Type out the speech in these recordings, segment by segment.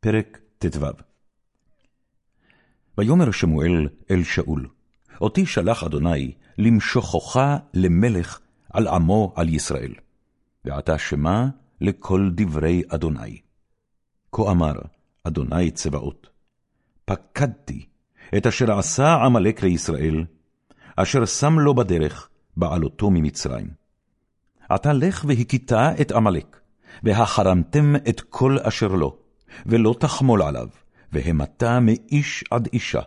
פרק ט"ו ויאמר שמואל אל שאול, אותי שלח אדוני למשוכך למלך על עמו על ישראל, ועתה שמע לכל דברי אדוני. כה אמר אדוני צבאות, פקדתי את אשר עשה עמלק לישראל, אשר שם לו בדרך בעלותו ממצרים. עתה לך והכיתה את עמלק, והחרמתם את כל אשר לו, ולא תחמול עליו, והמתה מאיש עד אישה,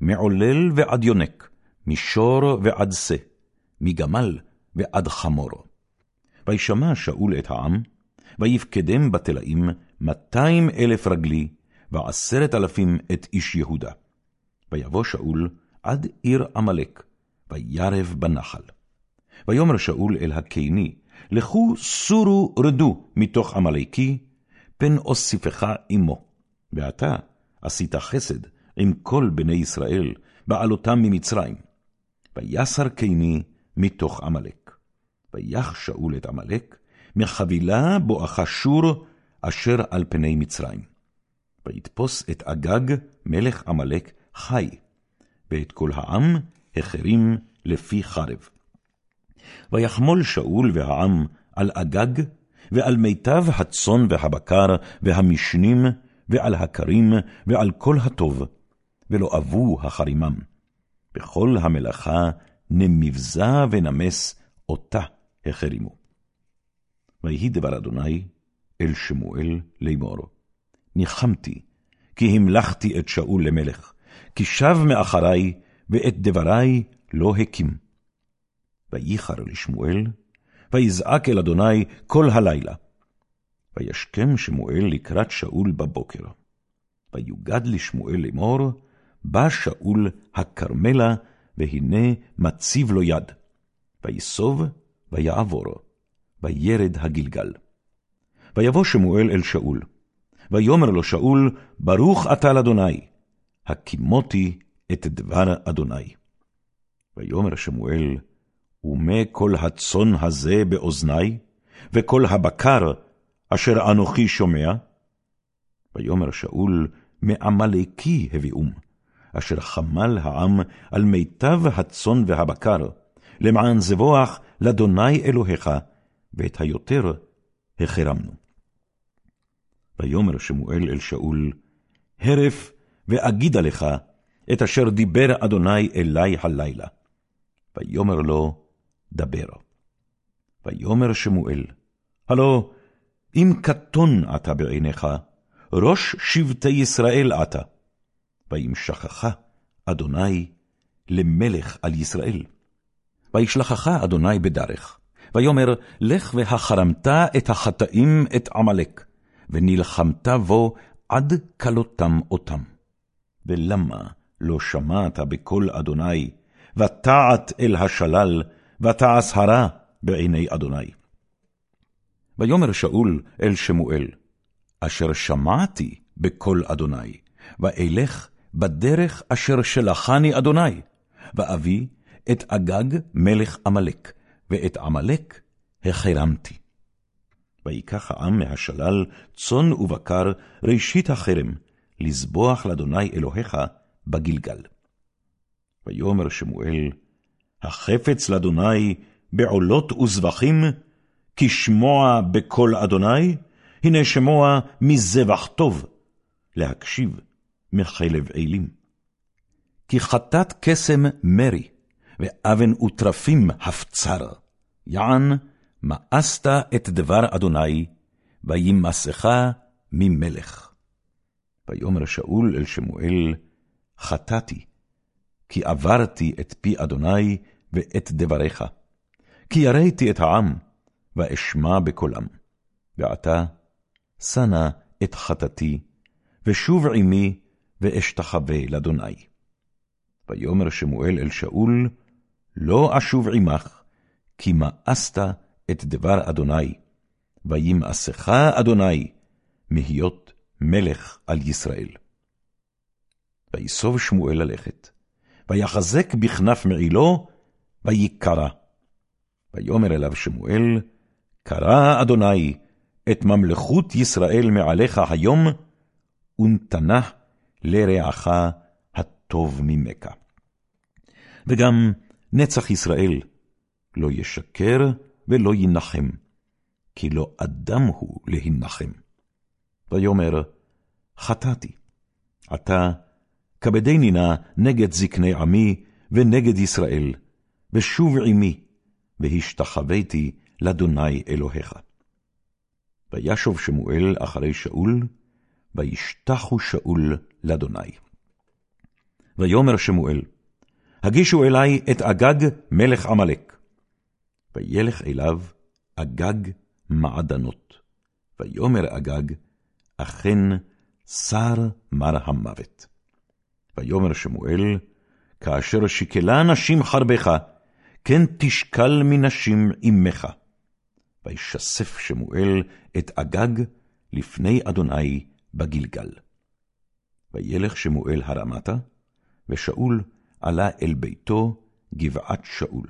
מעולל ועד יונק, משור ועד שא, מגמל ועד חמור. וישמע שאול את העם, ויפקדם בתלאים מאתיים אלף רגלי, ועשרת אלפים את איש יהודה. ויבוא שאול עד עיר עמלק, וירב בנחל. ויאמר שאול אל הקיני, לכו סורו רדו מתוך עמלקי, פן אוסיפך עמו. ואתה עשית חסד עם כל בני ישראל, בעלותם ממצרים. ויסר קיני מתוך עמלק. ויח שאול את עמלק, מחבילה בואכה שור, אשר על פני מצרים. ויתפוס את אגג, מלך עמלק, חי, ואת כל העם החרים לפי חרב. ויחמול שאול והעם על אגג, ועל מיטב הצאן והבקר, והמשנים, ועל הכרים, ועל כל הטוב, ולא אבו החרימם. בכל המלאכה נמבזה ונמס, אותה החרימו. ויהי דבר אדוני אל שמואל לאמור, ניחמתי, כי המלכתי את שאול למלך, כי שב מאחרי, ואת דברי לא הקים. וייחר לשמואל, ויזעק אל אדוני כל הלילה. וישכם שמואל לקראת שאול בבוקר. ויוגד לשמואל לאמור, בא שאול הכרמלה, והנה מציב לו יד. ויסוב, ויעבור, וירד הגלגל. ויבוא שמואל אל שאול, ויאמר לו שאול, ברוך אתה לאדוני, הקימותי את דבר אדוני. ויאמר שמואל, ומה כל הצאן הזה באוזני, וכל הבקר אשר אנוכי שומע? ויאמר שאול, מעמלקי הביאום, אשר חמל העם על מיטב הצאן והבקר, למען זבוח לאדוני אלוהיך, ואת היותר החרמנו. ויאמר שמואל אל שאול, הרף ואגידה לך את אשר דיבר אדוני אלי הלילה. ויאמר לו, דבר. ויאמר שמואל, הלא, אם קטון אתה בעיניך, ראש שבטי ישראל אתה. וימשכך אדוני למלך על ישראל. וישלחך אדוני בדרך, ויאמר, לך והחרמת את החטאים את עמלק, ונלחמת בו עד כלותם אותם. ולמה לא שמעת בקול אדוני, וטעת אל השלל, ותעש הרע בעיני אדוני. ויאמר שאול אל שמואל, אשר שמעתי בקול אדוני, ואלך בדרך אשר שלחני אדוני, ואביא את אגג מלך עמלק, ואת עמלק החרמתי. ויקח העם מהשלל צאן ובקר ראשית החרם, לזבוח לאדוני אלוהיך בגלגל. ויאמר שמואל, החפץ לאדוני בעולות וזבחים, כי שמוע בקול אדוני, הנה שמוע מזבח טוב, להקשיב מחלב אלים. כי חטאת קסם מרי, ואבן וטרפים הפצר, יען מאסת את דבר אדוני, וימסך ממלך. ויאמר שאול אל שמואל, חטאתי, כי עברתי את פי אדוני ואת דבריך. כי יראתי את העם, ואשמע בקולם. ועתה, שנא את חטאתי, ושוב עמי, ואשתחווה לאדוני. ויאמר שמואל אל שאול, לא אשוב עמך, כי מאסת את דבר אדוני, וימאסך אדוני, מהיות מלך על ישראל. ויסוב שמואל ללכת, ויחזק בכנף מעילו, ויקרא. ויאמר אליו שמואל, קרא אדוני את ממלכות ישראל מעליך היום, ונתנה לרעך הטוב ממכה. וגם נצח ישראל לא ישקר ולא ינחם, כי לא אדם הוא להנחם. ויאמר, חטאתי, עתה כבדני נא נגד זקני עמי ונגד ישראל, ושוב עמי, והשתחוויתי לאדוני אלוהיך. וישוב שמואל אחרי שאול, וישתחו שאול לאדוני. ויאמר שמואל, הגישו אלי את אגג מלך עמלק. וילך אליו אגג מעדנות. ויאמר אגג, אכן שר מר המוות. ויאמר שמואל, כאשר שיקלה נשים חרבך, כן תשקל מנשים עמך. וישסף שמואל את אגג לפני אדוני בגלגל. וילך שמואל הרמתה, ושאול עלה אל ביתו גבעת שאול.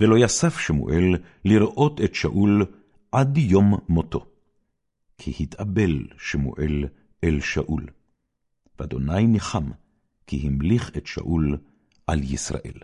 ולא יסף שמואל לראות את שאול עד יום מותו. כי התאבל שמואל אל שאול. ואדוני ניחם, כי המליך את שאול על ישראל.